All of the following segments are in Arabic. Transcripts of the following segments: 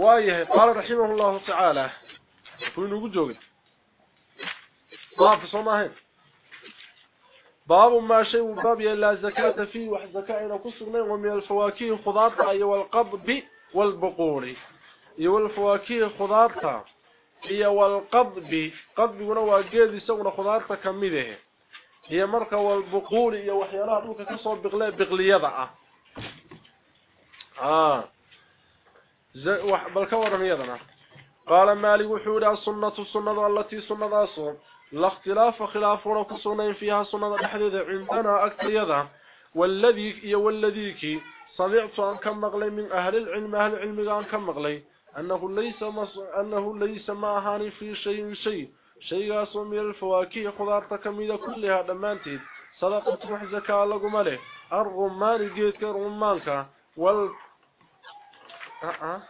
وايه؟ قال رحمه الله تعالى. وين ugu joogay baab soo maahay باب ما شيء باب لا زكاة فيه وحزكاة إلى كسرنا ومن الفواكه خضارة أي والقضب والبقول. والفواكه خضارة هي والقضب قضب ونوى قيد يسونا خضارة كمده هي مركة والبقول هي وحيالها دوك كسر بغلي بغليضة آه. بل كورن يدنا قال مالي وحورا السنة السنة التي سنة أصول لا اختلاف خلافنا كسنين فيها سنة الحديث عندنا أكثر يدا والذي والذيك سمعت أن كم مغلي من أهل العلم أهل العلم أن كم مغلي. أنه ليس أنه ليس معهاني في شيء شيء. شيء من الفواكه خضار تكميدة كلها دمانتي. صدقة محزكا لكم عليه الرمان جيتك الرمانك وال أه أه.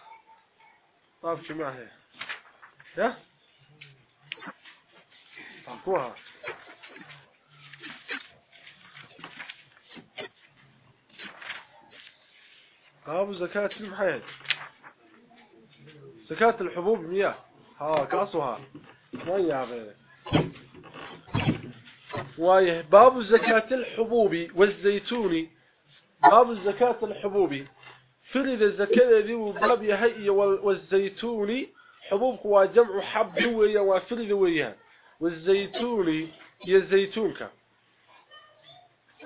طيب شو معه يا طنطوها قابوا زكاة المحيط. زكاة الحبوب مياه. ها كاسوها مياه غيره وايه باب زكاة الحبوب والزيتون. باب زكاة الحبوب. فرد ذي وباب يهي والزيتون حبوبك وجمع حب ويا وفرد ويا والزيتون هي الزيتونك.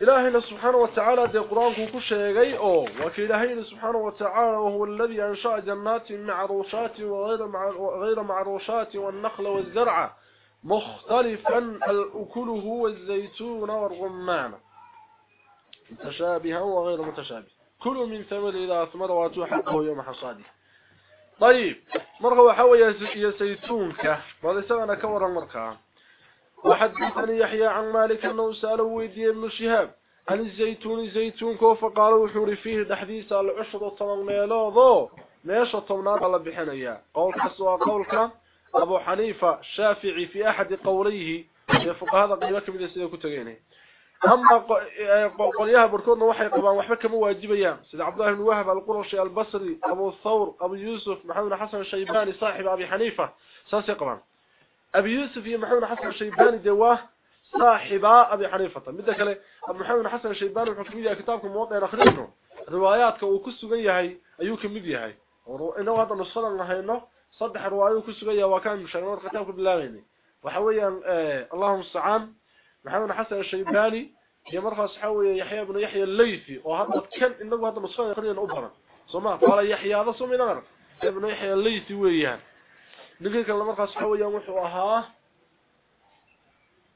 إلهنا سبحانه وتعالى دي قرآنك كشيغي. أو وكإلهينا سبحانه وتعالى وهو الذي أنشأ جنات معروشات وغير غير معروشات والنخل والزرع مختلفا الأكله والزيتون والرمان. متشابها وغير متشابه. كل من ثمر إذا أثمر واتو حقه يوم حصاده. طيب مرغة وحوى يا زيتونك وهذا سغنا كورا مركا. وحدثني يحيى عن مالك أنه سأله ويدي ابن شهاب عن الزيتون زيتون فقالوا وحوري فيه دحديث العشر طمان ميلوضو ميشا طمنات الله بحنيا قول كسوا قولك أبو حنيفة شافعي في أحد قوليه. يفق هذا قيلك من السيدة كتغيني أما قوليها بركونا وحي قبان وحبك مواجبيا سيد عبد الله بن وهب القرشي البصري أبو الثور أبو يوسف محمد حسن الشيباني صاحب أبي حنيفة ساسي قبان أبي يوسف محمد حسن الشيباني دواه صاحب أبي حنيفة مدى كله أبو محمد حسن الشيباني الحكمية كتابكم موضع نخرجه رواياتك وكسوغيهي أيو كميديهي إنه هذا نصلا نهينه صدح روايه كسوغيه وكان مشاغلات كتابك باللاغيني وحويا آه اللهم استعان محمد حسن الشيباني هي مرخص حوي يحيى بن يحيى الليثي وهذا كان إنه هذا نصلا يخرجنا أبرا سمع قال يحيى هذا سمي نغر ابن يحيى الليثي ويان نقول كان مرخص حوي وحو أها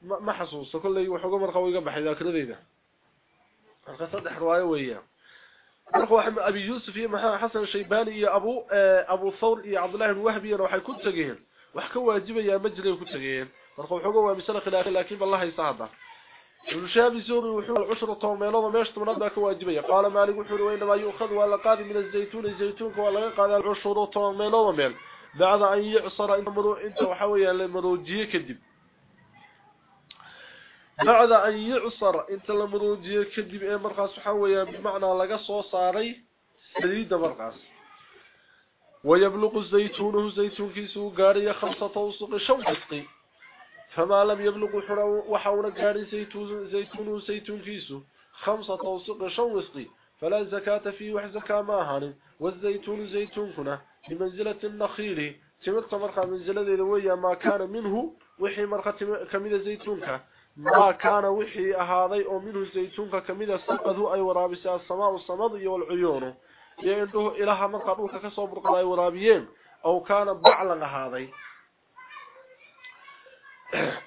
ما حسوس. كل وحو مرخا ويغا بخي ذاكرديده marka saddex riwaayo weeyaan marka waxa abi yusuf iyo maxamed xasan shaybani iyo abu abu thawr iyo abdullah ibn wahbi waxay ku tageen wax ka waajibaya majlay ku tageen marka wuxuu waa misal khilaaf laakiin wallahi saada الشاب يسوري وحول العشر طوميلوضة ميش تمناد باك واجبية قال مالك وحول وإنما يؤخذ ولا قادم من الزيتون الزيتون ولا قادم العشر طوميلوضة ميل بعد أن يعصر انت مرو انت وحويا لمروجيه كدب بعد أن يعصر انت لمروجيه كدب إيه مرقاس وحويا بمعنى لغا سو صاري سليد مرقاس ويبلغ الزيتون الزيتون كيسو قارية خمسة وسق شوقتقي فما لم يبلغ حرو وحول قاري زيتون زيتون زيتون كيسو خمسة وسق. شوقتقي فلا زكاة فيه وحزكاة ماهان والزيتون زيتون كنا. بمنزلة النخيل. تمرت مرقى منزلة ذوية ما كان منه وحي مرقى كميدة زيتونك. ما كان وحي أهاضي أو منه زيتونك كميدة سقذوا أي ورابسة السماء والصمد والعيون. يعنده إلها مرقى روك كسوب رقض أي ورابيين. أو كان بعلا هذي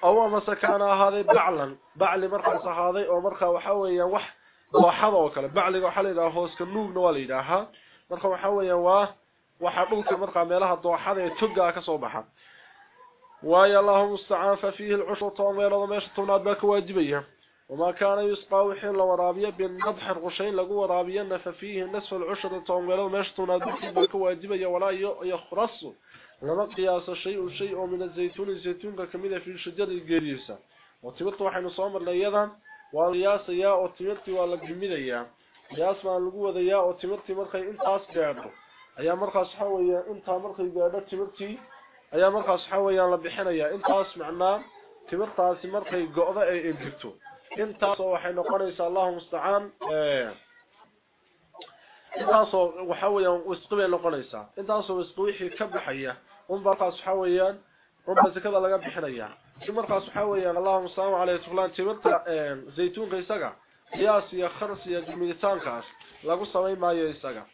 أو مسا كان هذا بعلا بعل مرقى هذي أو مرقى وحويا وح وحظا وكلا بعل وحلي ذا هوس كنوغ نوالي داها مرقى وحويا وح waxa dhulka markaa meelaha dooxada ee toga ka soo baxa waaya allahu musta'an fa fihi al-ushr tawmeelada meesha toonaad baa ka waajibaya wama kaana yusqa wixii la waraabiya bin nadh qushayn lagu waraabiyana fa fihi nisf al-ushr tawmeelada meesha toonaad baa ka waajibaya walaa yakhras لما قياس شيء شيء من الزيتون الزيتون كميدة في الشجر القريسة وطبط وحين صامر ليضا وقياس ياء وطبط والقميدة ياء قياس ما القوة يا وطبط مرخي انت أسكاره أي مرخي صحاوية انت مرخي قادة طبط أي مرخي صحاوية لبحنا ياء انت أسمعنا طبط أسي مرخي قوضة اي انتبتو انت صوحين قريسة الله مستعان intaaso waxa weeyaan isqabeen noqonaysa intaaso isqabuhu ka baxaya ومبارقاس حاويان ربما زكذا لقد بحرية ومبارقاس حاويان اللهم السلام عليه وسلم. تبتع آه، زيتون قيساقة يا خرسية جميلتان قاس لقد سمعين معي يساقة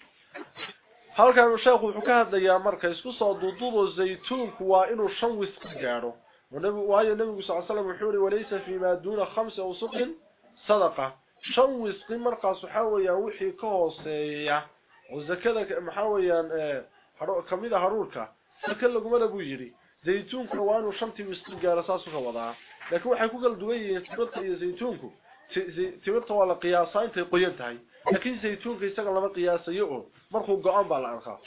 هل كان الشيخ حكاها دي يا مركز قصة ضدود الزيتون هو إنه شوث كجاره ونبي وهي النبي صلى الله عليه وسلم حوري وليس فيما دون خمسة وصق صدقة. شوث قمر قاس حاويا وحي كهو سيئة وزكذا محاويا آه، كميدة هرورك سكل لغما لغو يري زيتونك وانو شنتي وسق غار اساسو كودا لكن waxay ku kala duwan yihiin timirta iyo zaytuunku timirta waa la qiyaasaa intay qoyan tahay laakiin zaytuunka isaga lama qiyaasayo oo markuu go'an baa la arkaa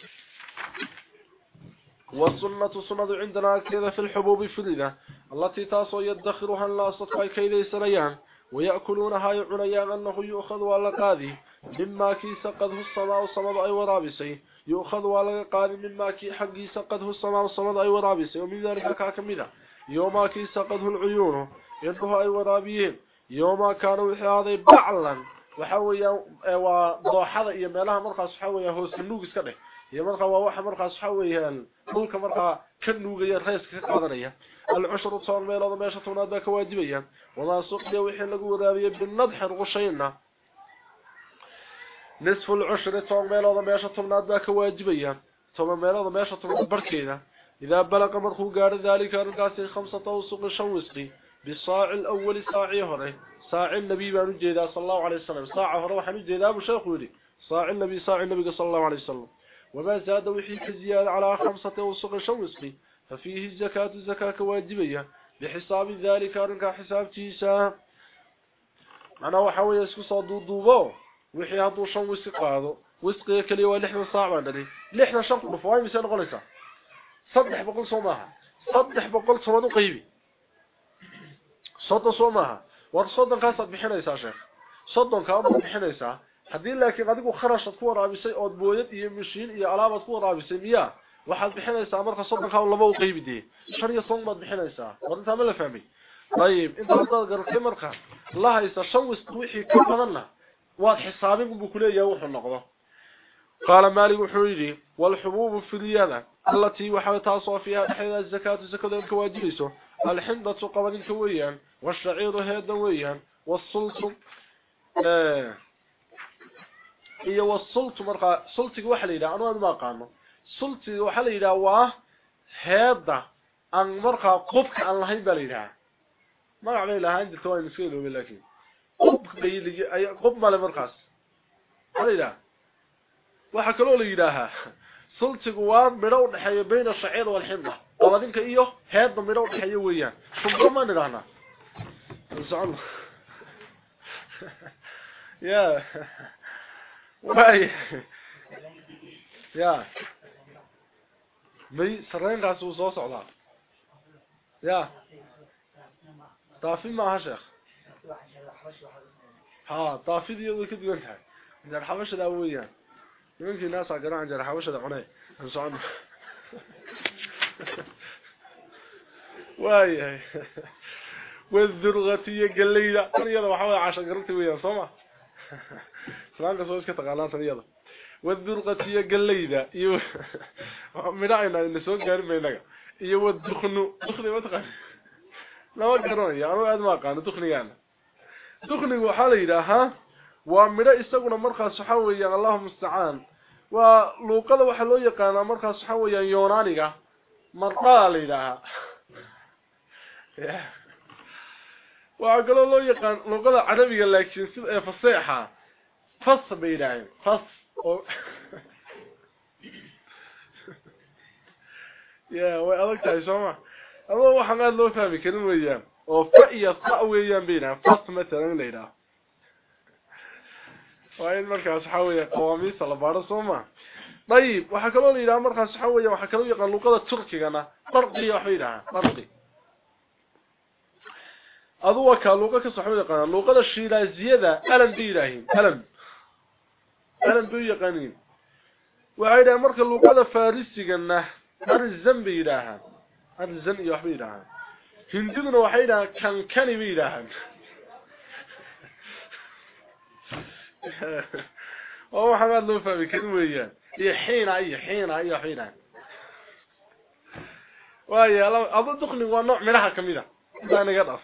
والسنة سنة عندنا كذا في الحبوب فلذة التي تاسو يدخرها الناس كي ليس ريان ويأكلونها يعنيان أنه يؤخذ على قاذي مما كي سقده السماء الصمد أي ورابسي. يؤخذ ولد قادم مما كي حقي سقده الصلاة والصلاة أي ورابيس. يوم ذلك كاك مذا يوم ماكي سقده العيون يده أي ورابيين. يوم كانوا حياضي بعلا. وحاوية وضوحظة إيا مالها مرخص حاوية هو سنوكس كده إيا مرخى ووحى مرخص حاوية ملك مرخى كنوغة يرخيس كقادرية العشر صار ميلاد ماشة ونادك واجبية وما سقده وحين لقو ورابيين بالنضح رغشينه al-ushru toon meelada meesha toonaad baa ka waajibaya toon meelada meesha toonaad barkeeda إذا بلغ مرخو قال ذلك رقاسي خمسة وسق شوسقي بالصاع الأول ساعي هره ساع النبي بانو جيدا صلى الله عليه وسلم. ساعة هره وحنو جيدا أبو شيخ ولي. النبي ساع النبي صلى الله عليه وسلم. وما زاد وحي كزيادة على خمسة وسق شوسقي ففيه الزكاة الزكاة واجبية. بحساب ذلك رنكا حساب تيسا. أنا وحاول يسكو صدو دوبو. وحي هادو شن وسقاده وسقي كلي ولا لحن صعب عندي لحن شن قفواي مسن قلسا صدح بقول صومها. صدح بقول صومو قيبي. صوت صومها. وصدن كان صد بحنيسا شيخ. صدن كان ابو بحنيسا حدين لكن ادغو خرشت كو رابيساي اود بويد اي ماشين اي علامات كو رابيساي ميا waxaad bixinaysaa marka soo baxaa laba u qaybidee shariyo soomaad bixinaysaa waxaan taamala fahmi tayib inta aad garqay marka la haysa shan wasbuuxii ku badanna وقد حسابي بكلية يوحو النقضة قال مالي وحريري والحبوب في اليدة التي وحاولت أصوى فيها حين الزكاة الزكاة الكواجيس الحندة قبل الكوية والشعير هي الدوية والسلط آه، هي والسلط مرقى سلطك وحليلة عنو أن ما قام سلطك وحليلة وهيدة أن مرقى قبك أن الله يبليلها ما قام لها عند التوائي مسكيله بالله كيف qof bayliga ay qof male markaas yiraahdaa waxa kaloo la yiraahdaa sultigu waa midho u dhaxeeyo bayna shaciir wal xidda qabadinka iyo heeda midho u dhaxeeyo weeyaan shubro ma nidhaahna insaan yeah واي يا مي سرين قاس وسو سودا يا طافي ما شيخ ها طافي دي كدغن tahay jar xabashada weeyaan nimankii naas garan jar xabashada cunay aan socon واي والذرغتيه قليله iyada waxa way caashan garantay weeyaan sooma salaanka soo iska taqaanaan taniyada wadurqatiya gallayda iyo midhayna in soo gaarin baynaga iyo waddukhnu dukhni ma taqaan lama garanayo anu aad ma aqaan dukhnigaana musta'an waa luuqada waxa loo yaqaanaa markaas waxa weeyaan yoonaaniga marqaa la yiraahaa waa galoo loo yaqaan luqada carabiga laakiin sida ee faseexa fas baylaan fas oo ya way adag tahay sooma ama waxaan aad loo fahmi karin weeyaan oo fa iyo sa weeyaan baylaan fas matalan leeyahay waa in markaas waxa weeye qawaamiista la baaro sooma طيب waxa kaloo leeyahay markaas waxa weeye waxa kaloo yaqaan luqada turkigana qarqi waxa yiraahdaa qarqi aduu ka luuqa ka saxo yaqaan luuqada shiilaaziyada alam diiraahin alam alam buu yaqaanin وعيدا مركا لغة فارسيقنا أرزن بيلاها أرزن يوح هندونا وحينا كان كاني بي لهم اوه حمد لوفا بكلمة ايان يحينا يحينا يحينا وايا اضا دخني هو نوع منها كميدة ايان قطف.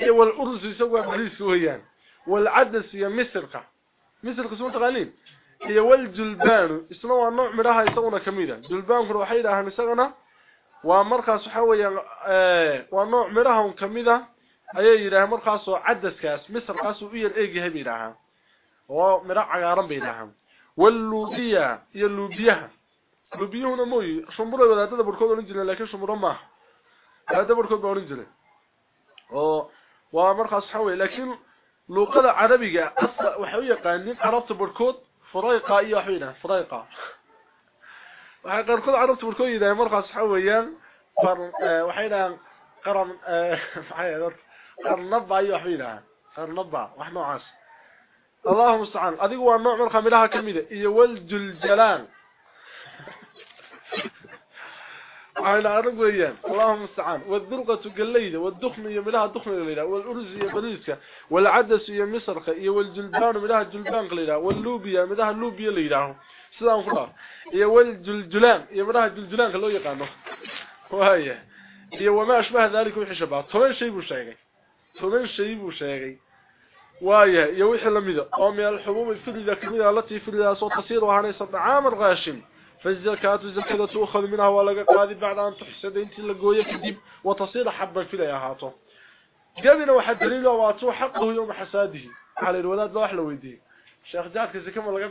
ايو والأرز يسوى بريس ايان والعدس هي مسرقة. مسرقة سوى تغالين والجلبان. الجلبان اسنوى نوع منها يسوى كميدة جلبان فروحي لها نساقنا ومرخص حوية ونوع مرهم كميدة إيه يراه مرخص عدس كاس مصر قاسو إيه الايقي هبي لها ومرع على رمبي لها واللوبية هي اللوبية اللوبية هنا موي شمبرة ولا تدبر كود ورنجلة لكن شمبرة ما لا تدبر كود ورنجلة ومرخص حوية لكن لو قد عربية وحوية قاني عربت بركود فريقة إيه حوية فريقة waxa qarkood carabta barkood yidaahay markaas waxa weeyaan waxay dhahaan qaran maxay qarnaba iyo waxa weeyaan qarnaba wax noocaas اللهم استعان ادي هو نوع من خميرها كميده iyo waljuljalan على ارغيان اللهم استعان والذرقه قليده والدخن iyo milaha dukhniga leeyahay والارز iyo bariiska والعدس iyo misrka iyo waljulban milaha julban leeyahay واللوبيا milaha lubiya leeyahay dhaaf iyo waljuljulan iyo milaha juljulanka loo yaqaano waaya iyo wama ashbaha dhalika wixii shabaa toban shay buu sheegay toban shay buu sheegay وايه يا وحي لميده أو من الحبوب الفريده كميده التي فريده سو تصير وهانيس طعام الغاشم فالزكاة الزكاه تؤخذ منها ولا قادي بعد أن تحسد. إنت لغويه كدب وتصير حبا في لها هاتو. جابنا واحد دليل واتو حقه يوم حساده. على الولاد لو أحلى ويدي. شيخ جاك زكاه ما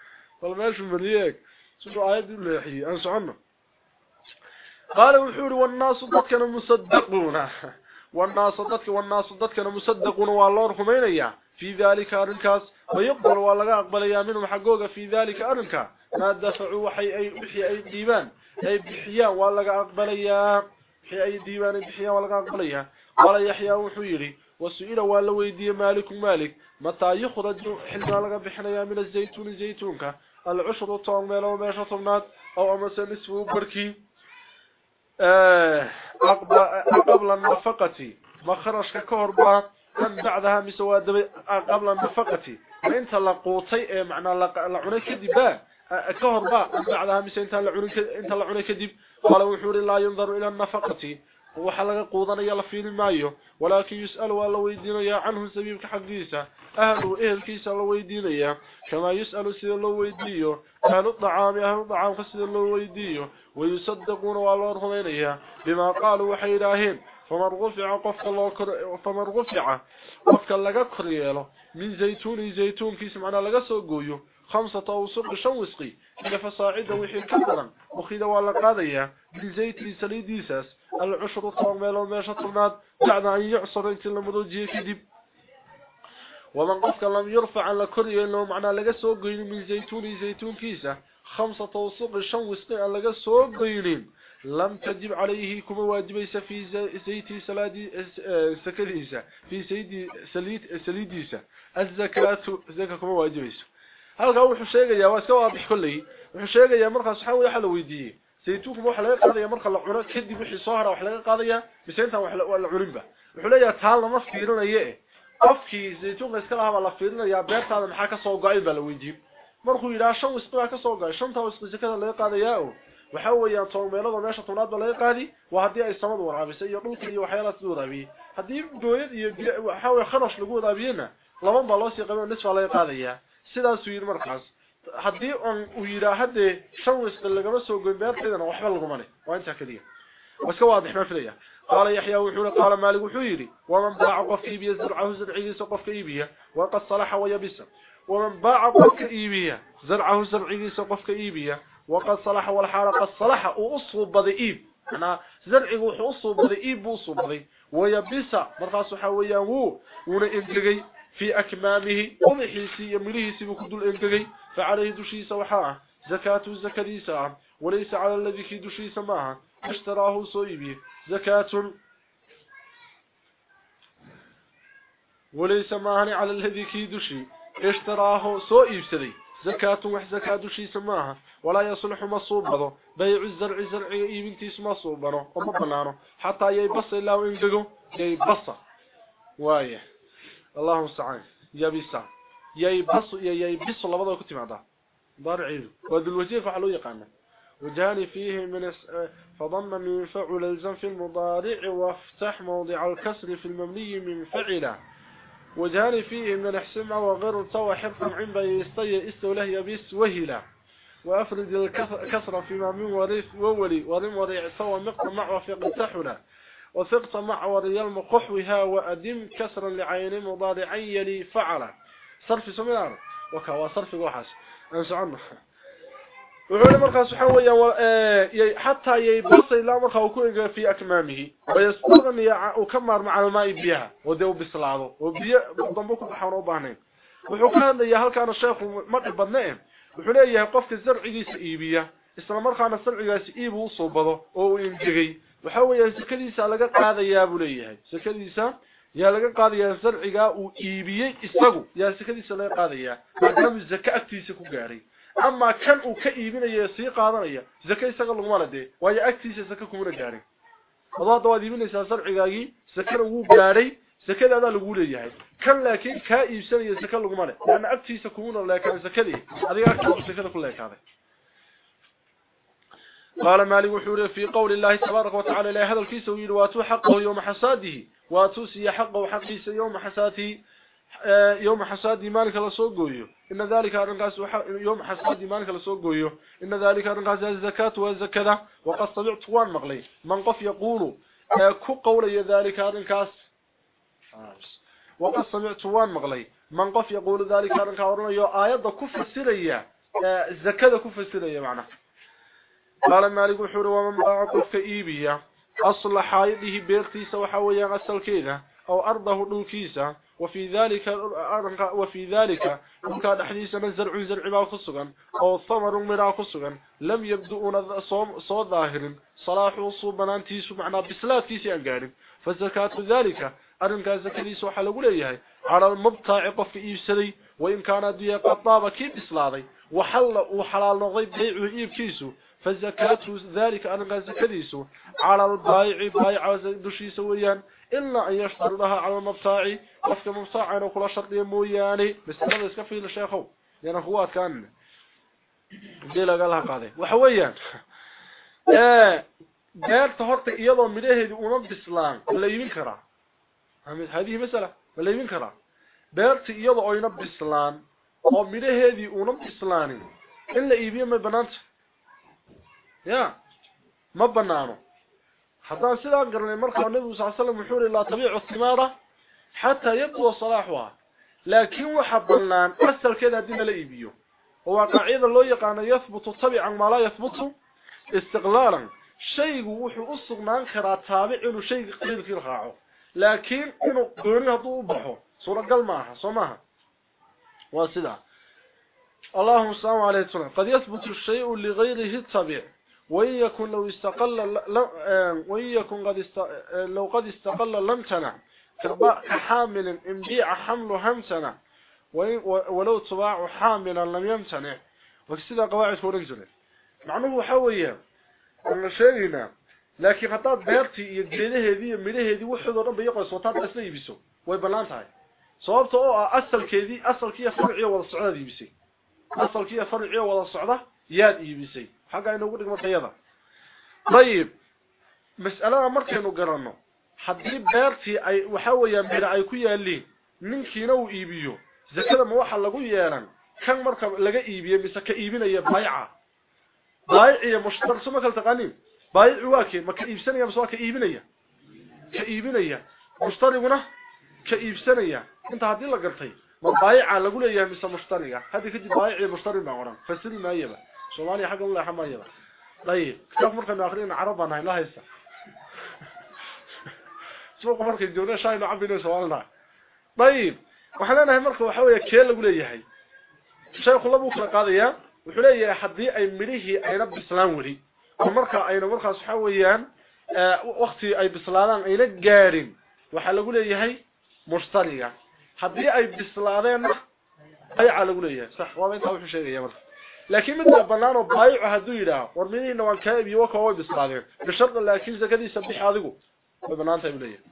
wal meeshu mariyay sidoo aayadu leeyahay aan socono قال وحور والناس ضدكنا مصدقون. والناس ضدك والناس ضدكنا مصدقون. والله رحمينيا في ذلك أرنكاس ويقبل ولا أقبل منهم حقوق في ذلك أرنكا ما دفعوا وحي أي بحي أي ديوان. أي بحيا ولا أقبل يا. بحي أي ديوان بحيا ولا أقبل يا. ولا يحيى وحيري وسئل ولا ويدي مالك مالك. متى يخرج حلما لغا بحنيا من الزيتون زيتونك؟ العشر طعم ميلو ميشة طمنات أو أمس نسفه بركي. قبل النفقة. ما خرج كهرباء من بعدها مسواد قبل النفقة. انت لقوتي معنى لعنى كدبا كهرباء بعدها مس انت لعنى كدب قال وحور لا ينظر إلى النفقة. Waxa laga quudanaya la fiilin maayo walaakin yus'al waa la weydiinaya canhu sabiibka xaqiisa ahlu ehelkiisa la weydiinaya kama yus'alu sida loo weydiiyo ahlu dhacaami ahlu dhacaamka sida loo weydiiyo wayusaddiquuna waa loo rumaynaya bima qaalu waxay yidhaaheen faman rufica qofka loo faman rufica qofka laga kor yeelo min zaytuuni zaytuunkiisa macnaa laga soo gooyo خمسة أوسق شن وسقي إلى فصاعد وحي كبرا وخيدا ولا قادية بالزيت سليديساس العشر طوام ميلو ميشة طرنات بعد أن يعصر إنت لمدوجيه كدب ومن قفك لم يرفع على كريه إنه معنى لغا سوقين من زيتون زيتون كيسة. خمسة أوسق شن وسقي أن لغا سوقين. لم تجب عليه كما واجبيس في زيت سلادي سكديسة في سيدي سليد سليديسة الزكاة زكاة كما واجبيس halka wuxuu sheegayaa waa iska waadix kulli wuxuu sheegayaa markaas waxa waxa la weydiiyay saytuunku waxa laga qaadaya marka la cuno kadib wixii soo hara wax laga qaadaya miseenta wax la cuninba wuxuu leeyahay taal lama fiirinayo qofkii saytuunka iska lahaa la fiirinaya beertaada maxaa ka soo go'ay baa la weydiiyay markuu yiraahdo shan wisqaa ka soo go'ay shanta wisqi zakada laga qaadaya oo waxa weeyaan toomeelada meesha tunaad baa laga qaadi waa hadii ay samadu waraabisay iyo dhulka iyo waxyaalaha sidoo waraabiyay hadii gooyad iyo waxa weey kharash lagu waraabiyana laba baa loo sii qabay nisba laga qaadaya sidaas uu yiri markaas hadii uu yiraahdo shan wisq lagama soo goyn beerteedana waxba lagu manay waa inta kaliya waska waadix ma filaya قال يحيى وحول قال مالك وحيري ومن باع قف إيبيا زرعه زرعيه سقف إيبيا وقد صلح ويبس ومن باع قفك إيبية زرعه زرعيس قفك إيبية وقد صلح والحال قد صلح وأصب بذئيب أنا زرعي وحصب بذئيب وأصب بذئيب ويبس مرقاس حويا هو ونإنتقي في أكمامه ومحيسي يمليسي بكدو الإنتقي فعليه دشيس وحاء. زكاة الزكريسة وليس على الذي دشيس معها اشتراه صيبي زكاة وليس معها على الذي كي دشي اشتراه صيبسري زكاة وح زكاة دشيس معها ولا يصلح مصوبه بيع الزرع زرع يبنتيس مصوبه وما بنانه. حتى يبص إلا وإنققه يبص. وايه. اللهم استعان يبص يبص يبص لبضه كنت معده ضرعي وذو الوجيه فعلوا يقانا وجاني فيه من فضم من فعل الزم في المضارع وافتح موضع الكسر في الممني من فعله وجاني فيه من الحسمة وغير التوى حفظا عند يستي استوله يبس وهلا وأفرد الكسر فيما من وريث وولي ورم وريع سوى مع وفق تحنا وثقت مع وريال مقحوها وأدم كسرا لعين مضارعين يلي فعل. صرف سمينار وكوا صرف وحش أنسى عنه وحول مرخى سحويا حتى يبص إلا مرخى في أكمامه. ويستغني وكمر مع الماء بيها. وديو بسلاده. وبيا ضمبكم بحاولوا بانين وحكان لي هل كان الشيخ مقل بدنائم وحوليه قفك markaana sarcigaasi iib uu soo bado oo uu ingegay waxa weeye sakadiisa laga qaadayaa buu sakadiisa yaa laga qaadayaa sarciga uu iibiyay isagu yaa sakadiisa laga qaadayaa maadaama zaka agtiisa ku gaaray ama kan uu ka iibinayo sii qaadanaya zaka isaga laguma ladee waayo agtiisa zaka kuma gaarin wadaad waad iibinaysaa sarcigaagii sakana wuu gaaray sakada lagu leeyahay kan laakiin ka iibsanayo zaka laguma leh laana agtiisa kuma leeyahay sakadii adiga agtiisa sakada ku leeyahay قال مالك وحوري في قول الله تبارك وتعالى لا هذا الكيس ويل واتو حقه يوم حساده واتو سي حقه حقيس يوم حساته يوم حساده مالك لا سو غويو إن ذلك ارنقاس يوم حساده مالك لا سو غويو إن ذلك ارنقاس الزكاة والزكاة وقد سمعت وان مقلي. من قف يقول كو قول ذلك ارنقاس وقد سمعت وان مقلي. من قف يقول ذلك ارنقاس ورنيو ايده كفسريا الزكاه كفسريا معناه قال مالك وحور ومن باع قفك إيبية. أصل حائده بيرتيس وحويا أصل كيدا أو أرضه دولكيسا وفي ذلك وفي ذلك كان حديثنا زرع زرع ما خصغا أو ثمر مرا خصغا لم يبدؤون صوت ظاهر. صلاح صوبنان تيسو معنا بسلات تيسي أنقارب فزكاة ذلك. أرنكا زكريس وحل قليها على المبتاع قف إيبسري وإن كان دي قطابة كيف إسلاضي وحل وحلال نغيب بيعه إيبكيسو فزكاة ذلك أن زكديسو على البايع بايع دشيس ويان إلا أن يشتر لها على المبتاع وفك مبتاع وكل شرط موياني. بس هذا يسكفي للشيخو لأن هو كان ديلا قالها قاضي. وحويان. beerta horta iyadoo midhaheedu una bislaan la iibin karaa masala ma la iibin karaa beerta iyadoo oyna bislaan oo midhaheedii una bislaanin in la iibiyo may banaanta يا ما بنانو حتى سيدا قرني مرخى النبي صلى الله عليه وسلم وحوري لا تبيع الثمارة حتى يبدو صلاحها لكن وحبنان أسل كده دين لإيبيو هو قاعدة لو يقان يثبت طبعا ما لا يثبت استقلالا شيء وحو أصغنان كرا تابع إنه شيء قليل لكن قوني هدو بحو. صورة قل معها صماها. واسدا اللهم عليه وسلم قد يثبت الشيء لغيره الطبيعي. وإن يكن لو استقل وإن يكن قد است... لو قد استقل لم تنع. كحامل انبيع حمل همتنع ولو تباع حاملا لم يمتنع. وكسيدا قواعد فورنزل معنوه حوية. أن شيئنا لكن خطات بيرتي يجيله هذه مليه هذه وحد رب يقص وطاط أسلي يبسو ويبلانتهاي صوابته أو أصل كذي أصل كيه فرعية ولا الصعودة يبسي أصل كيه فرعية ولا الصعودة ياد يبسي حقا inuu dhigmo tayada tayib mas'alada markaynu garanno haddii beertii ay waxa weeyaan mira ay ku yaaliin ninkiina uu iibiyo zakada ma waxa lagu yeelan kan marka laga iibiyo mise ka iibinaya bayca bayci iyo mushtar suma kala taqaanin ka iibsanaya mise waa ka iibinaya ka iibinaya mushtariguna ka iibsanaya inta haddii la gartay مبايع lagu leeyahay mise mushtariga hadii kadib baayici mushtari ma qoran fasiri ma yaba Soomaaliya xaq u leeyahay ma yaba طيب كيف مركنا اخرين عربنا لا هيسا سوق markay joogna shay la cabino Soomaaliya طيب waxaan leenahay marka waxa weeye kee lagu leeyahay sheekhu labu kala qaadaya wuxuu leeyahay hadii ay midhihii ayna bislaan wali oo marka ayna markaas waxa weeyaan waqti ay bislaadaan ayna gaarin waxa lagu leeyahay mushtariga hadii ay bislaadeen bayca lagu leeyahay sax waa inta wuxuu sheegaya marka laakiin mid banaan oo baycu haduu yiraahdo war midina waan ka iibiyo ka way bislaadeen bishart laakiin zakadiisa bixi adigu way banaanta ay leeyahay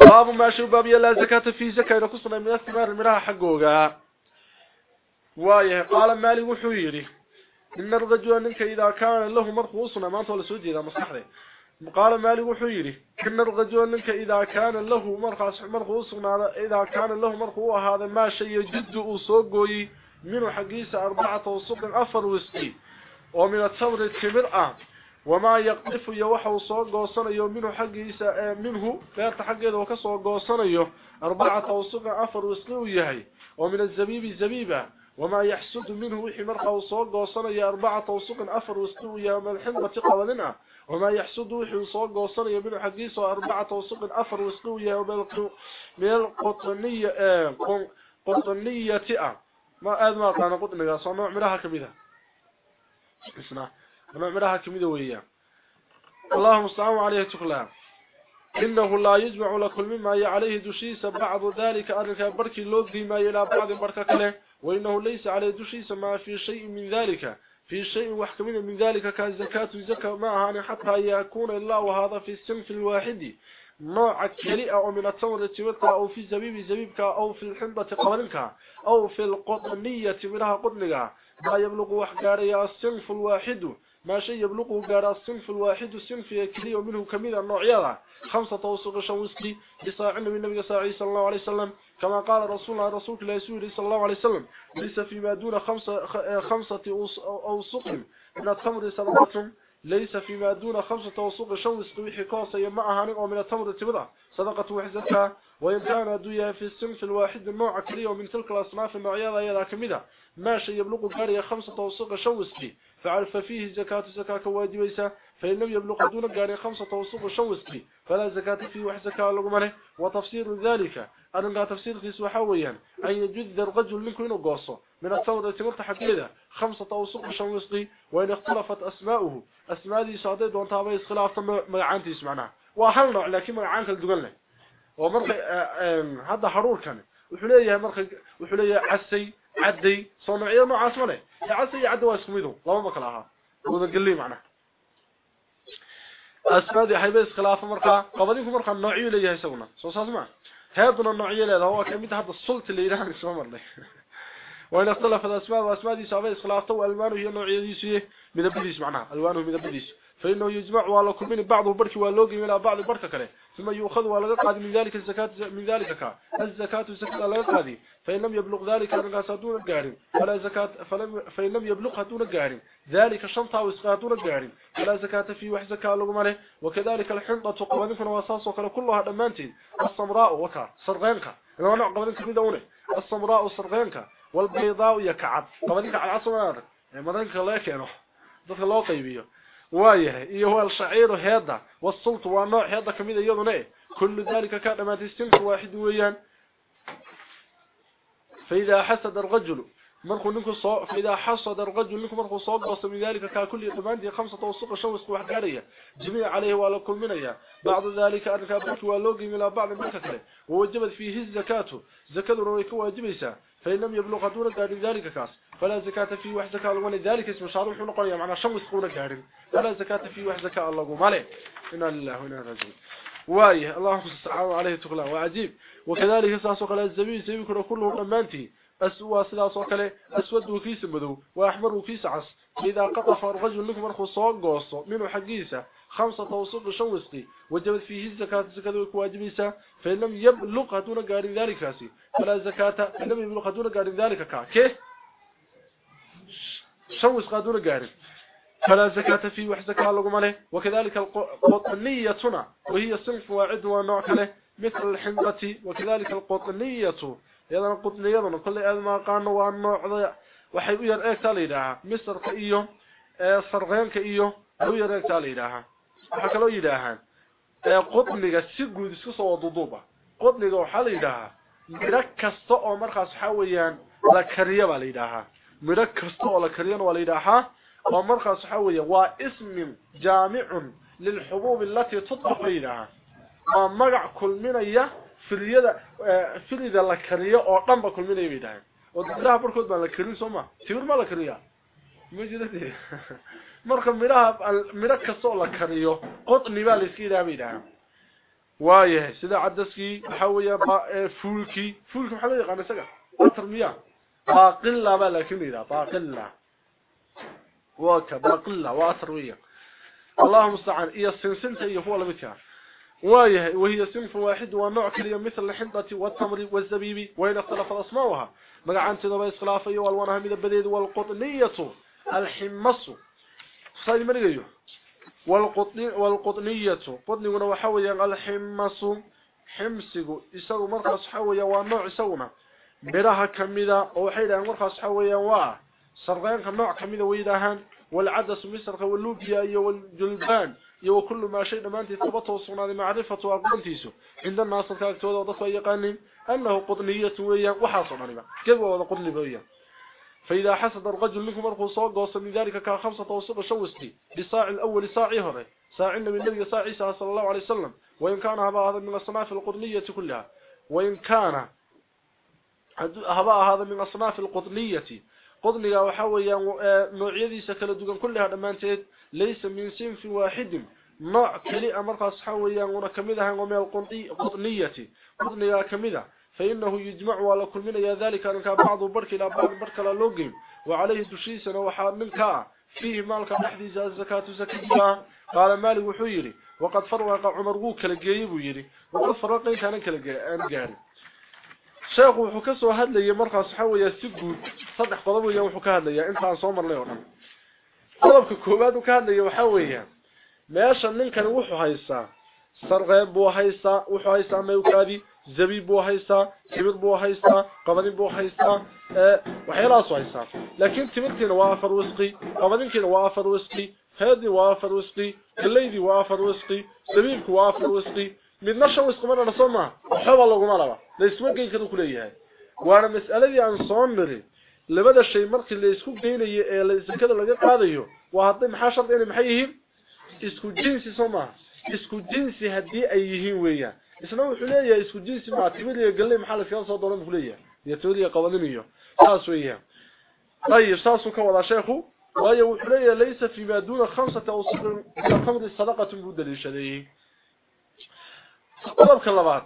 باب ما شو باب يلا زكاة في زكاة نقصنا من الثمار المراها حقوقها وايه قال مالي وحويري إن الرجل منك إذا كان له مرخوصنا ما سوجي إذا مصحري. قال مالي وحويري إن الرجل منك إذا كان له مرخص مرخوصنا إذا كان له مرخوة هذا ما شيء جد وصوقي منه حقيسة أربعة وصوق أفر وسقي. ومن التمر التمرأة وما يقف يوحو سو غوسنيو منه حقيسا منه soo goosanayo arbacata awsuq afar waslu yahay oo min الزبيب زبيبة. وما يحسد منه حمر قوسو غوسن يا أربعة توسق أفر واستو يا ملحن وتقولنا وما يحسد حصو غوسن يا بن حقيس اربعه توسق أفر واستو يا بلقو ميل قطنية آه، قطنية ما اد ما كان قد نغا سنه عمرها كبيرة. اسمع أنا عمرها كبيرة ويا اللهم صل على عليه إنه لا يجمع لكل مما يعليه دشيس بعض ذلك أرك بركي لوذي ما إلى بعض بركة له وإنه ليس عليه دشيس ما في شيء من ذلك. في شيء وحكمين من ذلك كالزكاة زكاة معها حتى يكون الله وهذا في السنف الواحد. نوع كريئة أو من التمر التمرة أو في زبيب زبيبك أو في الحنبة قبلك أو في القطنية منها قطنك. ما يبلغ وحكاري السنف الواحد. ما شيء يبلغه قال الصنف الواحد الصنف يكلي ومنه كمية النوعية. خمسة توسق شوسكي بصاع النبي صلى الله عليه وسلم كما قال رسول الله رسول الله صلى الله عليه وسلم. ليس فيما دون خمسة, خمسة أوسق. من التمر صدقة ليس فيما دون خمسة توسق شوسكي وحكاسة يمعها نقع من التمر التبضع صدقة وحزتها وإن كان دويا في الصنف الواحد النوع كلي ومن تلك الأصناف النوعية يلا كمية ما شيء يبلغ قال خمسة توسق شوسكي فعرف فيه زكاة زكاة كواجبيسة فإن لم يبلغ دون قاري خمسة توصف شوسكي فلا زكاة فيه وح زكاة لغمانه وتفسير ذلك. أنه تفسير في سوحويا أن يجد الرجل منكم إنه قاصة من الثورة تمرت حقيدة خمسة توصف شوسكي وإن اختلفت أسماؤه. أسمادي صادق دونتا با اسخلافته معانتي إسمعنا. واهل نوع لكن معانك الدغله ومرق آه، هذا حرور كان. وحلية مرق وحلية عسي عدي صنعية معاصله عسي عدي واسميده لو ما كلاها. ودا قال لي معنا. أسمادي حيبس خلافه مرق قوديك مرق نوعي ليه يسونا. سو ساسمع هذا النوعيه اللي هو كميت هذا السلطة اللي يراها في الصومال وإن اختلف الأسماء وأسماء دي سابق إسخلافته وألوانه هي نوعية ديسيه من بديس معناها ألوانه من بديس فإنه يجمع ولا كل من بعضه بركي واللوغي من بعض بركة كله. ثم يؤخذ ولا قاد من ذلك الزكاة من ذلك كا. الزكاة الزكاة لا قادي فإن لم يبلغ ذلك الرقاص دون الجارم فلا زكاة فلم فإن لم يبلغها دون الجارم ذلك الشنطة وإسقاط دون الجارم فلا زكاة فيه وح زكاة لغم عليه وكذلك الحنطة قوانين وأساس وكل كلها دمانتين. السمراء وكا صرغينك إنه نوع قوانين كميدونه السمراء وصرغينك والبيضاء يكعب. طبعا يكعب العصر يعني مدن كليك يروح ضفل الله قيبيه وايه إيه هو الشعير هذا؟ والسلط والنوع هذا كميدة يضن كل ذلك كان ما تستمت واحد ويان. فإذا حسد الرجل مرخو نكو صو فإذا حسد الرجل نكو مرخو صو قص من ذلك ككل ضمانتي خمسة توسق شوس واحد قارية جميع عليه ولا كل منها بعد ذلك أن كابك ولوغي من بعض كله ووجبت فيه الزكاة زكاة رويك واجبيسا فإن لم يبلغ دون ذلك كاس فلا زكاة فيه وح زكاة الله ذلك اسم شارح نقريا معنا شمس قونا قارن فلا زكاة فيه وح زكاة الله مالك إنا لله وإنا راجعون. وايه اللهم استعانوا عليه تقلا وعجيب. وكذلك ساسو قال الزبيب زبيب كله ضمانتي أسوى سلاس وكله أسود وكيس مدو وأحمر وكيس عص. إذا قطف الرجل لكم مرخو صوان قوصو منه حقيسة. خمسة توسط شوسقي. وجبت فيه الزكاة الزكاة واجبيسة فإن لم يبلغ دون قارن ذلك فلا زكاة لم يبلغ دون قارن ذلك كيف؟ شوس قادون قارن فلا زكاة فيه وح زكاة لكم عليه. وكذلك القطنية وهي صنف واعد ونوع له مثل الحنطة وكذلك القطنية. إذا القطنية كل ما قانوا والنوع waxay u yar eegtaa la yidhaahaa misarka iyo sarqeenka iyo u yar eegtaa la yidhaahaa waxaa kaloo yidhaahaan qodniga si guud isku soo waduduuba qodniga waxaa la yidhaahaa midho kasta oo markaas waxaa la kariya baa la yidhaahaa midho kasta oo la kariyana waa la yidhaahaa oo markaas waxaa waa ismin jaamicun lilxubuub alatii tudbaq la yidhaahaa waa magac kulminaya filiyada filida la kariyo oo dhanba kulminaya bay yidhaaheen ودبلها بركود بان لكريو سوما تيور ما لكريا مجدتي marka miraha mira kasto la kariyo qodni baa la iska ilaabaydaa waayahay sida cadaski waxa weeyaa fuulki fuulki waxa la yaqaan isaga tarmiya baaqilla baa laakiin ila baaqilla waka baaqilla waa tarwiya اللهم استعان iyo sinsinta iyo kuwa lamidka وايه وهي صنف واحد ونوع كليا مثل الحنطة والتمر والزبيب وين اختلف اسماؤها مرعنت دبي خلافيه والورها من البديد والقطنية. الحمص. صايم رجيو والقطني والقطنية. قطن هنا الحمص حمصي اسو مرخص حوي ونوع سونا برها كميده أو خيدان مرخص حوي وا سرقين نوع كميده ويداهن والعدس مصر واللوبيا والجلبان. يو كل ما شيء دمانتي ثبته وصناد معرفة وأقوانتيسو عند الناس الكاكتوضة وضفوا يقانين أنه قطنية ويا كيف هو قطني بويا؟ فإذا حسد الرجل منكم أرخو صوق وصل من ذلك كان خمسة وصف شوستي. بصاع الأول صاعي هره صاع من النبي صاع عيسى صلى الله عليه وسلم. وإن كان هذا من الصناف القطنية كلها. وإن كان هذا هذا من الصناف القطنية قطنية وحويا نوعيديسا كلا دوغان كلها دمانتيد ليس من صنف واحد نوع كلي أمرقص حويا ونكمدها ومن القطنية قطنية كمدها فإنه يجمع على كل من ذلك أنك بعض برك إلى بعض برك للوجم وعليه تشيسنا وحال منك فيه مالك نحدي زكاة زكاة قال مالك وحيري وقد فرق عمر لقيب ويري وقد فرق شيخ و خو كسو هادلي مرخص حويا سغود صدح قلبو يا و خو كهادليا انت ان سو مر ليو طلبك كوباد و كهادليا ماشي نلك كان خو هيسا سرغيب و هيسا و خو هيسا ما يكادي زبيب و هيسا كبير و هيسا قبل و هيسا و هيسا لكن تمتن وافر وسقي قبلن كن وافر وسقي هادي وافر وسقي الليدي وافر وسقي زبيب كوافر وسقي من مشو استمر رسوما وحو لوغما لبا ليسو كان كدو كليه وأنا مساله ان صومري لبدا شي مرخي ليسو دينيه اي ليسو كدو لغا قاديو وا حدي مخا شرط ان مخيهيم اسكو جنسي صوما اسكو جنسي هدي أيهين ويا. اسنا و خليه اسكو جنسي ما تيبليه غلي مخا لا فيو سو دولم كليه يتوليه قوانينيو تاس ويا طيب تاسو كو ولا شيخو. طيب، وهي وحليه ليس فيما دون خمسة أصدر كخمر الصدقة المدلشة ليه qodobka labaad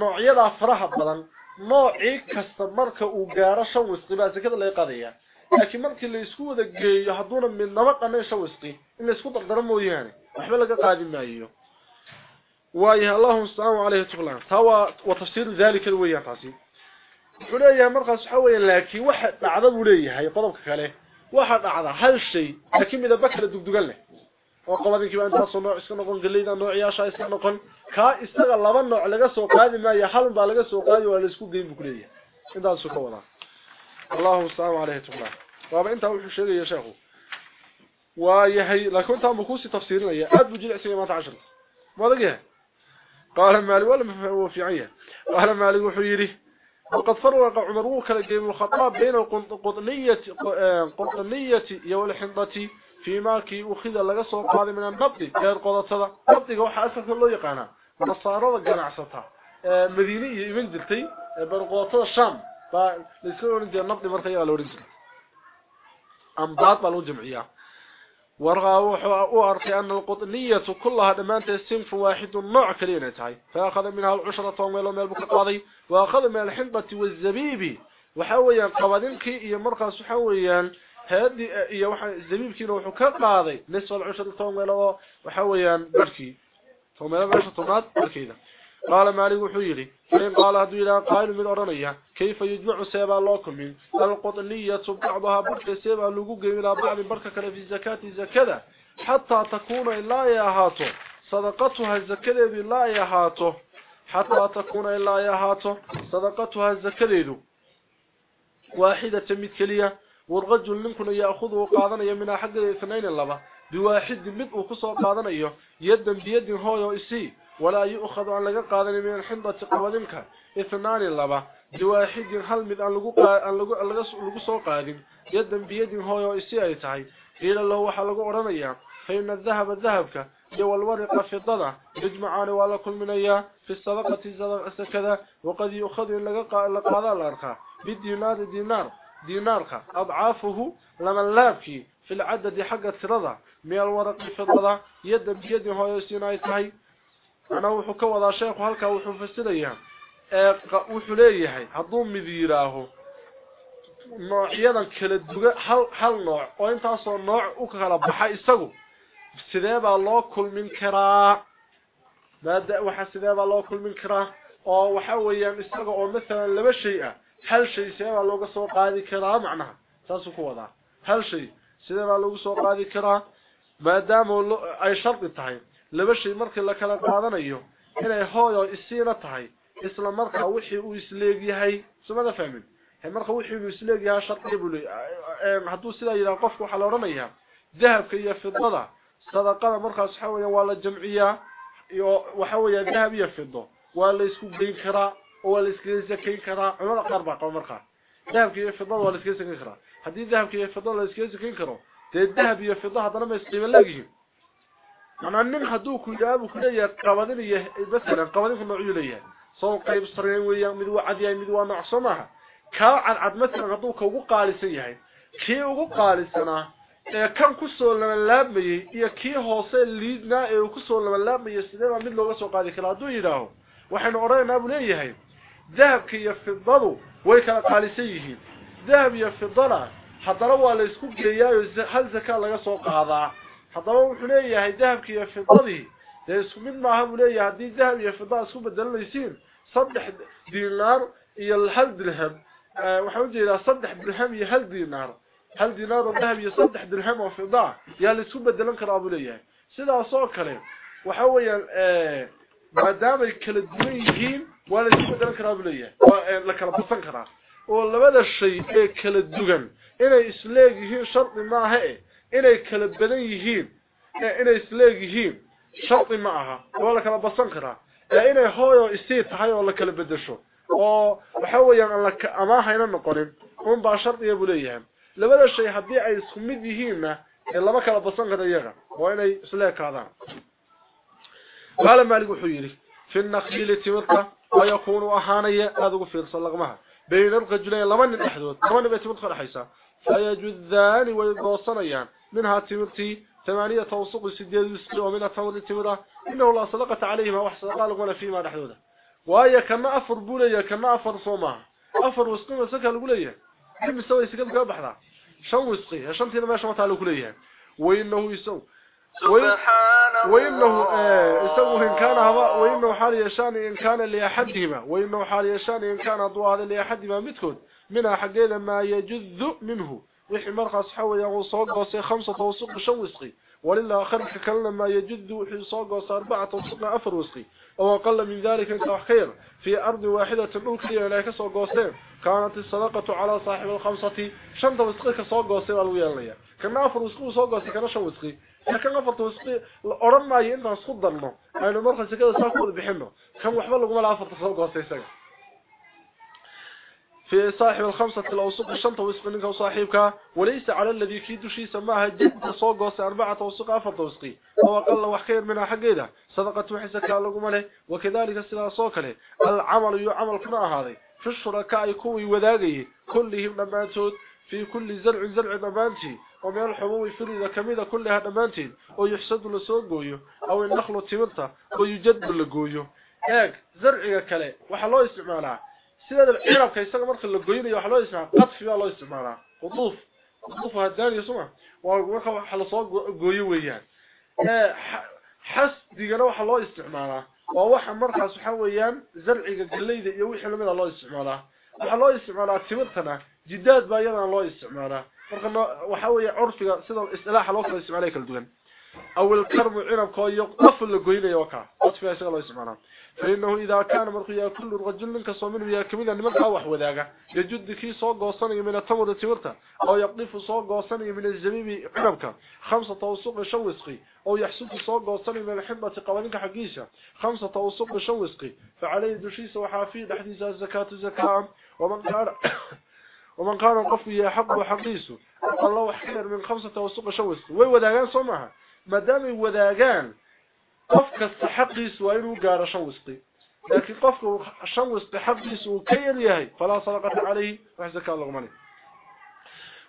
noocyada faraha badan nooci kasta marka uu gaaro shan wisqi baa zakada laga qaadaya laakiin markii la isku wada geeyo haduuna midnaba qanay shan wisqi in la isku dardaro mooyaane waxba laga qaadi maayo waayo allahumma salaamu alayhi tuqlan tawa wa tafsir dhalika weeyaan taasi wuxuu leeyahay markaas waxa weeyaan laakiin waxa dhacda buu leeyahay qodobka kale waxa dhacda hal shay laakiin midaba kala dugdugan leh وقلبك بان انت نوع اسكن نقول قليدا نوع ياشا اسكن نقول كا استغى لبا نوع لغا سوقا ما يا حلم با لغا سوقا يو لا اسكو غيم بكلية. انت اسو كولا اللهم صل على عليه تعالى طب انت وش شغل يا شيخ ويهي لكن تام بكو سي تفسيرنا يا أد بجل 19 ما لقيه قال مال ولا هو في عيه قال مال وحيري. وقد فرق عمر وكله جيم الخطاب بين القطنية القطنيه يا والحنطه فيما كي أخذ لغا سو قادي من النبض غير asal loo yaqaana nasaarada ganacsata ee madiinii iman jirtay barqootada sham ba lisoo oran jiray nabdi markay la oran jiray ambaad baa loo jamciyaa ورغى وأرقي أن القطنية كلها دمانت السنف واحد نوع كلينة فأخذ منها العشرة وميلو ميل بك قاضي وأخذ من الحنطة والزبيب وحويا قوادنك إيا مرقص حويا هذه إيا الزبيب كينا وحكا قاضي نصف العشرة وميلو وحويا بركي. وميلو العشرة بركي قال مالك وحيري فإن قال هدو إلى قائل من أرانية كيف يجمع سيبا من القطنية بعضها بركة سيبا لقوق إلى بعض بركة في الزكاة زكاة حتى تكون إلا يهاته صدقتها الزكاة إلا يهاته حتى تكون إلا يهاته صدقتها الزكاة واحدة متكلية والرجل منكم يأخذه قادنا من حق الاثنين اللبا. بواحد مد وكسو قادنا يدا بيد هو يسي ولا يؤخذ عن لغا قادنا من الحنطة قوادنك اثنان اللبا. بواحد هل مد أن لغو سو قادن يدا بيد هو يسي أي تحي قيل الله وحا لغو أرميا فإن الذهب ذهبك. يو الورق في الضضع يجمعان ولا كل من إياه. في الصدقة كذا وقد يؤخذ لغا لقاضاء الأرخاء بالدينار دينار. دينارك. أضعافه لما لابكي في العدد حق الثلاثة من الورق الفضلة يد بيد هو يسينا يتحي أنا وحكا وضع شيخ هلك وحفست ليها وحو ليها هضوم مذيراه نوعيانا كالدوغة حل, حل نوع؟ وانت أصلا نوع أكاك لبحا إساقو بسذيب الله كل من كراء ما دعوها سذيب الله كل من كراء وحاوه يعني إساقو مثلا لبشيئة hal shay sidee baa looga soo qaadi karaa macnaha taasoo ku wada hal shay sidee baa looga soo qaadi karaa maadaama ay shardi tahay laba shay markii la kala qaadanayo inay hooyo isiina tahay isla markaa wixii uu isleegyahay sumada fahmin marka wixii uu isleegyahay shardi buu leeyahay hadduu sidaa yiraahdo qofku waxa la oranayaa dahabka iyo fidada صدقه markaas waxa weeyaan waa la jamciyaa iyo waxa weeyaan dahab iyo fido waa la isku geyn karaa qaba markaa dahabka iyo fidada waa la isku zakeyn karaa hadii dahabka iyo fidada la isku zakeyn karo dee dahab iyo fidada hadana ma isqiimo leeyihiin ana nin haduu ku yaabo ku leeyahay qabadin iyo mesela qabadin ku noocu leeyahay soo qayb sareen weeyaan mid waa cad yahay mid waa noocsamaha ka cad cad mesela haduu ka ugu qaalisan yahay kii ugu qaalisanaa ee kan ku soo laabmayay iyo kii hoose liidna ee ku soo laabmayay sidee mid looga soo qaadi kara haduu yiraaho waxaynu oranaynaa buu leeyahay ذهب كي يفضل ويكال قاليسيه ذهب يفضل. حتى لو على اسكو جيايو هل زكاة لغا سوق هذا؟ حتى لو حليا هي ذهب كي يفضل. ده اسكو من ما هم ليا هدي ذهب يفضل. اسكو بدل يصير صدح دينار يا الحل درهم. آه، وحاول جي صدح درهم يا هل دينار. هل دينار ذهب يا صدح درهم وفضاء يا اللي سو بدل انكر ابو ليا. سيدا سوق كلام. وحاول آه، يا مدام الكلدوين shay ee kala duwan inay isleeg yihiin shardi ma aha inay kala badan yihiin inay isleeg yihiin shardi ma aha waa la kala basan karaa ee inay hooyo isii tahay oo la kala bedesho oo waxa weeyaan la amaahayna noqonin un baa shardiga buleeyahay labada shay hadii ay isku mid yihiinna ee laba kala basan kara iyaga waa inay isla kaadaan qala malik wuxuu yiri fi an-nakhil timirta wa yakunu ahanaya adugu fiirsan laqmaha بين الرجلين لما نحدود لما نبي تمت خلحيسا فيجذان ويقوصنيان منها تمرتي ثمانية توسق سديد وسقي ومن التمر التمرة إنه لا صدقة عليهما وحسن قال ولا فيما نحدوده. وهي كما أفر بوليا كما أفر صومها أفر وسقي وسكى البوليا كم يسوي سكى بحضا شن وسقي شنتين ما شمت على كليا وإنه يسوي. وإنه يسوه إن كان هواء وإنه حال يشان إن كان لأحدهما وإنه حال يشان إن كان ضوء هذا لأحدهما متكون منها حقين ما يجذ منه. وحي مرقص حوى يغوصوق وصي خمسة وسق شو وسقي ولله آخر كلنا ما يجذ وحي وصي أربعة وسق أفر وسقي أو أقل من ذلك أنت خير. في أرض واحدة ألقية لا كسوق وصي. كانت الصدقة على صاحب الخمسة شنطة وسقي كسوق وصي والويالية كما أفر وسقي وصوق وصي كان شو وسقي لكن أفرت وسقي أرم ما ينتهى صد لنا أنه مرخص كذا ساكو بحنه كم وحبال لكم لا أفرت صوق وصي سقي في صاحب الخمسة الأوسق الشنطة وسق منك وصاحبك وليس على الذي كيد شيء سماها جد صوق وصي أربعة وسق أفرت وسقي أو أقل وحكير منها حقيدة صدقة وحسك لكم عليه وكذلك السلاة صوك له العمل يعمل كنا هذا في الشركاء كوي وذاقيه كلهم نباتون في كل زرع زرع نباتي ومن الحبوب الفريدة كميدة كلها نمانتين أو يحسد لسوقه أو النخل التمرته ويجد لقويه هيك زرعي كلي وحلو يستعمالها سيدة العرب كيستغى مرخي لقويني وحلو يستعمالها قطف يا الله يستعمالها قطوف قطوف هدان يسمع ومرخي حلصوق قويوي حس ديقنا وحلو يستعمالها ووحا مرخي سحويا زرعي كلي يوي يوحي من الله يستعمالها وحلو يستعمالها التمرتنا جداد بايضا الله يستعمالها weeye urfiga sida istilaaxa loo kala isticmaalay kala duwan. أو الكرم عنب كو يقف لقوين يوكا أطفئ أسأل الله سبحانه فإنه إذا كان مرقيا كل رجل منك صومين ويا كميدا لمن أوح وذاك يجد كي صوق وصني من التمر تورته أو يقلف صوق وصني من الزبيب عنبك خمسة توسق شوسقي أو يحسب صوق وصني من الحبة قوانينك حقيسة خمسة توسق شوسقي فعليه دشيس وحافي لحديث الزكاة الزكاة ومن كان ومن كان القف يحب حقيسه الله حير من خمسة توسق شوسقي ويوداغان صمها ما دام وداغان قفك استحقيس وإنه قار شوسقي. لكن قفك شوسقي حقيس وكير يهي فلا صدقة عليه. وحزك الله منه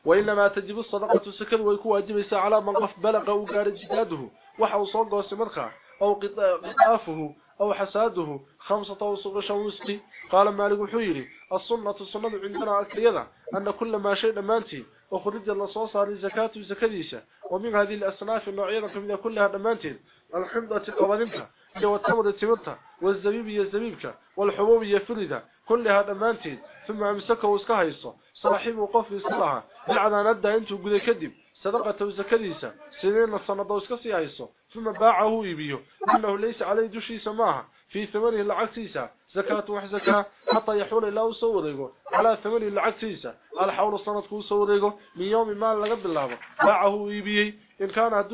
وإنما تجب الصدقة السكر ويكون واجبيس على من قف بلغ وقار جداده. وحو وسمرخة أو قطافه. أو حساده خمسة وصغ شوسقي قال مالك حيري الصنة الصنة عندنا أكليذا أن كل ما شيء مانتي وخرج الله لزكاة وزكاديسة ومن هذه الأصناف النوعية كمية كلها دمانتين الحمضة قوانينك والتمر التمرة والزبيب يزبيبك والحبوب يفردة كلها دمانتين ثم أمسكه وسكهيصه صاحب وقف يسلها بعد صدقة وزكاديسة سنين الصنة وسكسيهيصه ثم باعه يبيه إنه ليس عليه دشي سماها. في ثمنه العكسيسة زكاة وحزكاة حتى يحول الله سوريقه على ثمنه العكسيسة على حول الصنة كو سوريقه من يوم ما لقد الله باعه يبيه إن كان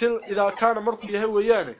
تل إذا كان مرق يهويانه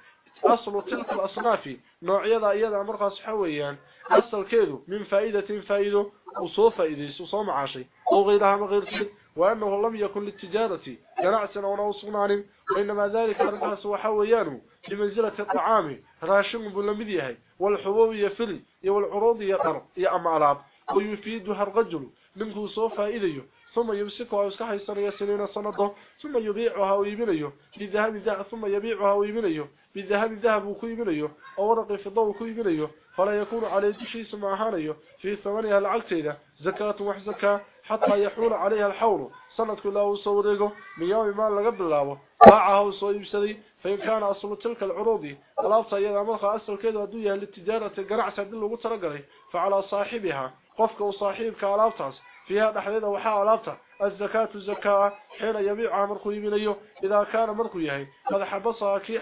أصل تلك الأصناف. نوعية إيضا مرقى صحويان أصل كيدو. من فائدة فائدة وصو فائدة وصو معاشي أو غيرها من غير كيد وأنه لم يكن للتجارة. جناعة ونوصنان وإنما ذلك مرقى وحويانه بمنزلة الطعام راشم بلمديه والحبوب يفري والعروض يقر يا أمعلاب ويفيدها الرجل منه صو فائدة ثم يمسكها ويسكحها يسرية سنين صنده ثم يبيعها ويبنيه بالذهب ذهب ثم يبيعها ويبنيه بالذهب ذهب وكيبنيه أو ورق الضوء وكيبنيه فلا يكون عليه شيء سمعهانيه في ثمنها العقتيدة زكاة وحزكاة حتى يحول عليها الحول. سنة كلها وصوريقه من يوم ما لقب الله باعها وصويبسدي فإن كان أصل تلك العروض. الأبطى إذا مرخى أصل كذا ودوية للتجارة قرع سعدل وقترقري فعلى صاحبها. قفك وصاحبك الأبطاس فيها دحديده وحا الابته الزكاة الزكاة. حين يبيعها مرخو يبينيو إذا كان مرخو يحي هذا حبصها كي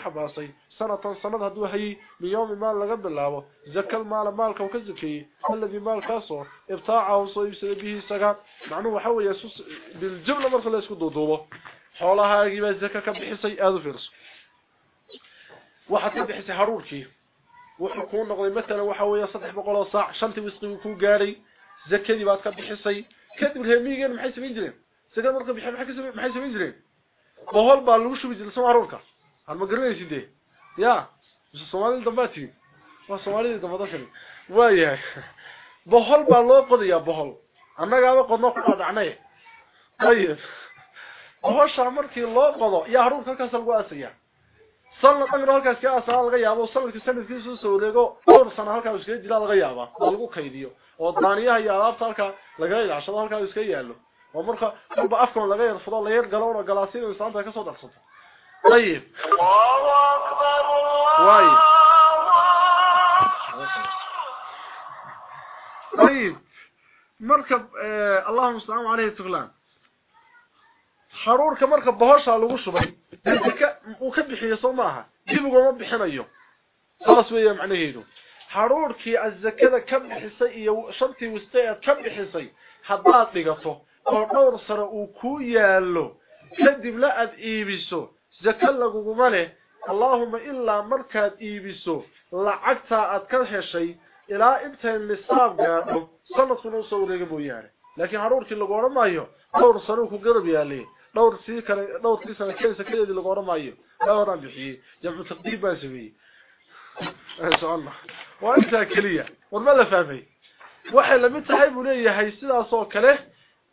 سنة سنة هدو هي ليوم ما لا بلاوه زك المال مالك وكزكي الذي مال خاصه ابطاعه وصيب سبيه سغا معنى هو هو يسوس بالجمله مره لا اسكو دودوبه خولها يبا زك كبخصي ادو فيرس وحتى بحس هارورتي وحكون نقضي مثلا وحاوية صدح بقوله صاع. شمت ويسقي ويكون قاري. زكادي بعد كان بحسي كاتب الهامية قال محيس بينزلين سكاد مركب بحيس بينزلين وهو البالوش بيزلسوا عرورك هل ما قررين يا de ya Soomaalida dambaati waa Soomaalida dambada kale waayahay bohol baa loo qodiyaa bohol annagaaba qodno ku dhacnay ayib bohosha markii loo qodo yaa haruun halkaas lagu aasaya sanad dhan halkaas ka aasana laga yaabo sanadkii sanadkiisu soo wareego dhowr sano halkaas iska jira laga yaaba lagu kaydiyo oo daaniyaha iyo alaabta halka laga ilaashado halka iska yaalo oo marka afkan laga yarfado la yar galo oo galaasiin insaanta ka soo darsato طيب. الله اكبر الله طيب. مركب آه، اللهم صل على عليه تغلان. حرور كمركب بهرش على وشبي انتك وكبخي صومها جيبو ما بخينيو خلاص ويا معني هيدو حرورك الزكده كم حصي يا شرطي مستعد كم حصي حضاتك أو دور سره أو كو يالو كدبلاد إيبيسو. زكلغ غمله اللهم الا مركات ايبيسو لعقتا اد كهشاي إلى انت النصاب غاد سنه سنه سوري بوياره لكن هارورتي لغور مايو دور سنه قرب يالي دور سي كره دور سي سنه كيس كيد لغور مايو دور امبخي جف تقديم باسمي ان شاء الله وانت كليه ورمل فافي وحي لم تحب لي يحي سدا سو كره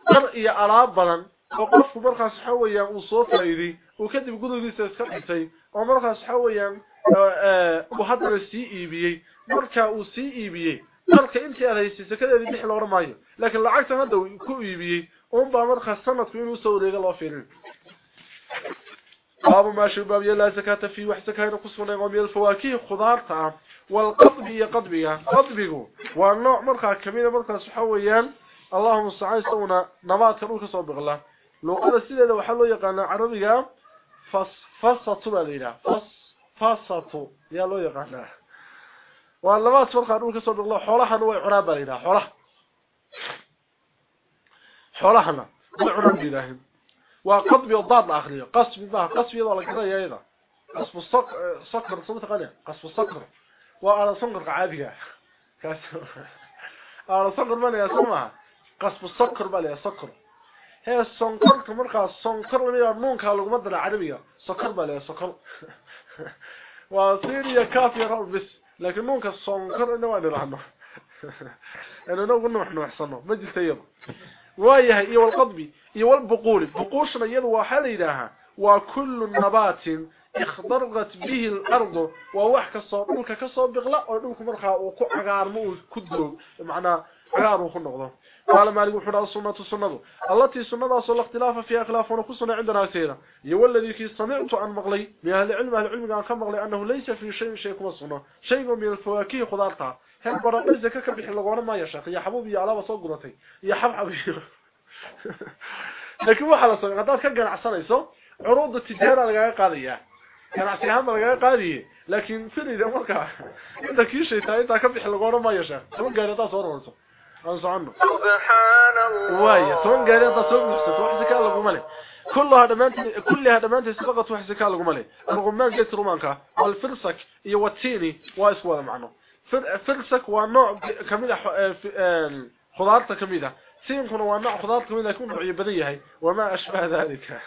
قرئ يا علاب بدن وقف برخص حويا وصوت ايدي وكتب وكذب قدوديس اسخطتي عمرها سحويا آه، آه، وحضر السي إي بي اي مركا وسي إي بي اي مركا إنت اريسيس كذب دخ لو رمايه لكن لعقته هدا كو إي بي اي اون با مركا سنة كو انو سو ديغه لو فيرين باب ما شباب يلا زكاة في وحسك هاي قصونا يوم الفواكه خضارتا والقضب هي قضبيا قضبه ونوع مركا كميده مركا سحويا اللهم صل على سيدنا نبات كرو كسو بغلا لو قال لو حلو يقانا عربية فصفصة بالإله فصفصة يا لو يقعنا والله فرق أنه كسر الله حولها نوع عراب بالإله حولها حولها نوع عراب بالإله وقطب يضاد الآخرية قصب ما قصب يضاد الآخرية يا إذا قصب الصقر صمت قليل قصب الصقر وعلى صنقر عادية على صنقر من يسمعها قصب الصقر بل يسقر هي الصنقر مرقى الصنقر اللي يرنونك على لغمة العربية صقر بل يسقر وصيرية كافية رأب بس. لكن نونك الصنقر إنه وين العنه إنه نقول نحن نحصنه مجل تيض وايه إيه والقضبي إيه والبقول بقوشنا يدوى حاليناها وكل نبات اخضرت به الأرض. ووحك صوبك كصوب بغلا ودوك مرخا أو cagaarmo ku doog macna خيار وكن نقض قال مالك خيار السنة السنة التي سنه اصل الاختلاف فيها اخلافنا خصنا عندنا كثيره يو الذي سمعت عن مغلي من العلم العلم كان مغلي انه ليس في شيء شيء خصنا شيء من الفواكه خضارتها هل برضه ذكر كبي خلغونا ما يا شيخ يا حبوبي على بسو غلطت يا حبحب لكن هو خلاص قد كغنصنيسو عروض التجاره اللي قاديه كان عسيها مالغاية قادية لكن فريد امركا عندك يشيطا انتا كبح لغورو ما يشيطا ثم قادتا صور ورسو انسو عنه. سبحان الله. وايه سوان قال يطا صور محسد وحزكا لغو مالي كل هذا ما كل هذا ما أنت سبقت وحزكا لغو مالي الغمان قلت رومانكا والفرسك يوتيني واسوى معنه فرسك ونوع كميدة خضارته كميدة سينكون ونوع خضارته كميدة يكون نوعي بديهي وما أشبه ذلك.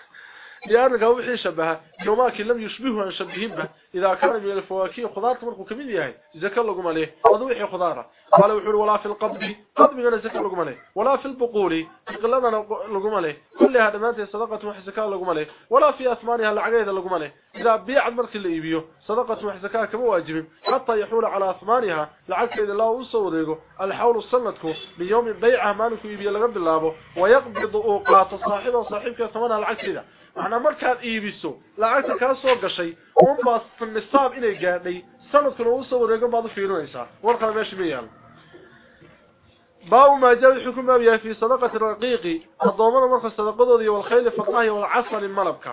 لأنك وحي شبه يوماك لم يشبهه عن شبههم به إذا كان من الفواكه خضار مركو كمين يهي زكا لكم عليه وضوحي خضارة قال وحول ولا في القبض قبض من زكا لكم عليه ولا في البقول قلنا لكم عليه كل هذا ما صدقة وحي زكا لكم عليه ولا في أثمانها العقيدة لكم عليه إذا بيع المرك اللي يبيه صدقة وحي زكا كما واجب حتى يحول على أثمانها لعقيدة الله وصوريه الحول السنتكو من يوم بيعها مالك يبيه لغب الله ويقبض أوقات صاحبه صاحبك ثمانها العقيدة macnaa markaad iibiso lacagta kaa soo gashay unbaa nisaab inay gaadhay sanadkuna uu soo wareegan baad u fiirinaysaa warkana meesha ma yaalo baabu maa jaa wuxuu ku maabiyahay fii sadaqati raqiiqi addoommada marka sadaqadoodii walkhayli faqahi walcasali malabka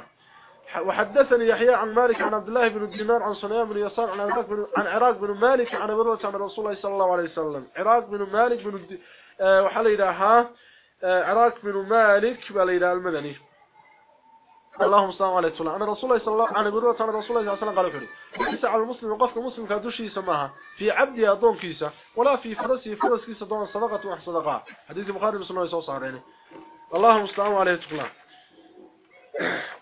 وحدثني يحيى عن مالك عن عبد الله بن دينار عن صنيان بن يسار عن عراق بن عن عراق بن مالك عن ابي عن رسول الله صلى الله عليه وسلم عراق بن مالك بن آه وحليلها آه عراق بن مالك بليلها المدني اللهم صل على رسول الله. رسول الله صلى الله عليه وسلم رسول الله صلى الله عليه وسلم قال على المسلم وقف مسلم كدشي سماها في عبد ادون كيسة ولا في فرسه فرس كيسة دون صدقة وح صدقة. حديث البخاري ومسلم الله صار يعني اللهم صل عليه وسلم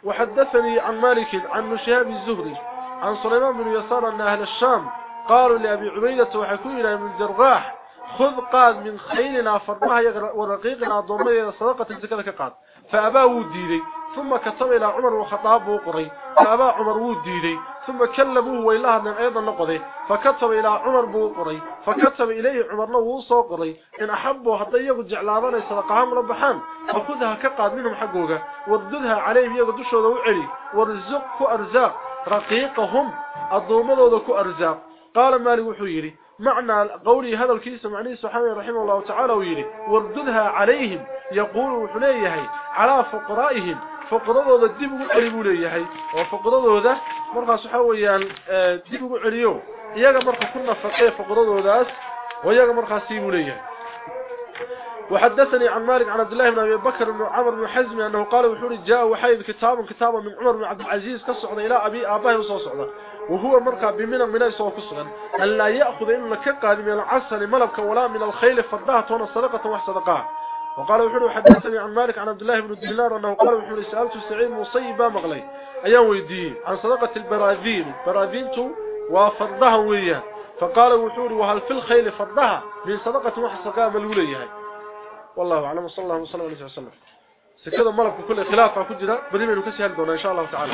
وحدثني عن مالك عن شهاب الزهري عن سليمان بن يسار أن أهل الشام قالوا لأبي عبيدة وحكوا إلى من الجراح خذ قاد من خيلنا فرمها ورقيقنا ضميه صدقة الزكاه كقاد فابا وديدي ثم كتب إلى عمر وخطاب وقري. فأبا عمر وديدي. ثم كلموه وإلها من أيضا نقضي فكتب إلى عمر بوقري. فكتب إليه عمر نوصو قري. إن أحبوا حتى يقول جعلابنا صدقها مربحان فخذها كقاد منهم حقوقه. ورددها عليهم يقدشوا ذو علي ورزق أرزاق. رقيقهم الضومضوا ذو أرزاق. قال مالي وحيري. معنى قولي هذا الكيس معني سبحانه رحمه الله تعالى ويري ورددها عليهم. يقول وحليه على فقرائهم. فقرضooda dib ugu celi leeyahay oo faqradooda markaas waxa weeyaan dib ugu celiyo. Iyaga marka ku nafaqay faqradoodaas wayaga markaas buu leeyahay. وحدثني عن مالك عن عبد الله بن أبي بكر بن عمرو بن حزم أنه قال وحوري جاء وحيد كتاب كتابا من عمر بن عبد العزيز كسعد إلى أبي آباه وصوصعده وهو مركب بمن من يسوق كسغن أن لا يأخذ ان كقاد من العسل ملك ولا من الخيل فضاه تون صدقة وصدقه وقال وحده حدثني عن مالك عن عبد الله بن دينار أنه قال وحده سألت سعيد مصيبه مغلي ايا ويدي. عن صدقة البراذين. براذينته وفرضها وياه. فقال وحده وهل في الخيل فرضها؟ من صدقة وحصقه ملوليه والله أعلم. صلى الله وسلم عليه وسلم. سكده ملك كل خلاف baynu ka sii hal doonaa insha Allah ta'ala